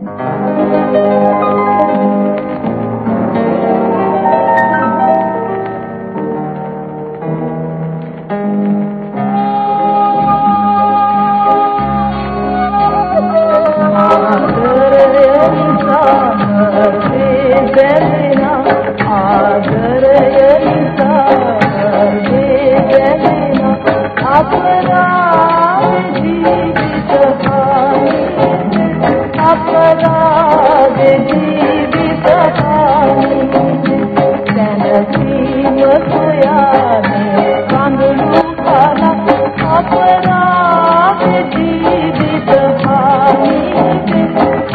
Ağır bir insan,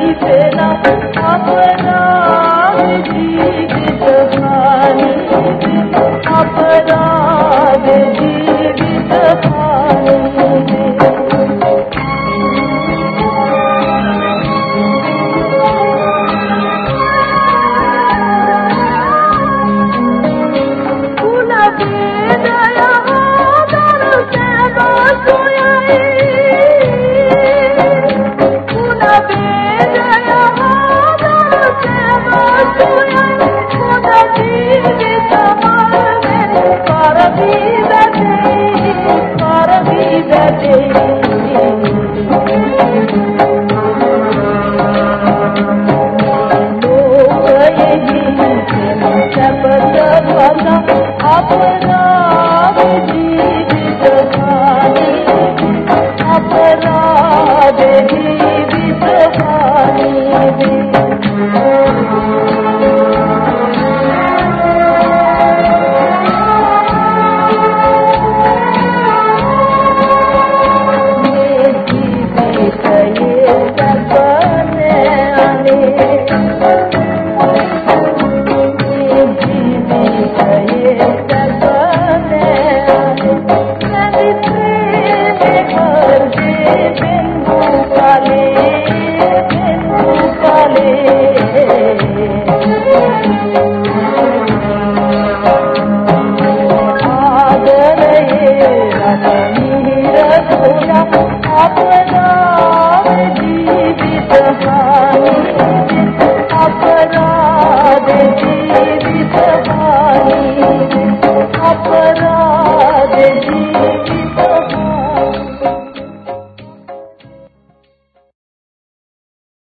अपना जीवित अपना Oh, you.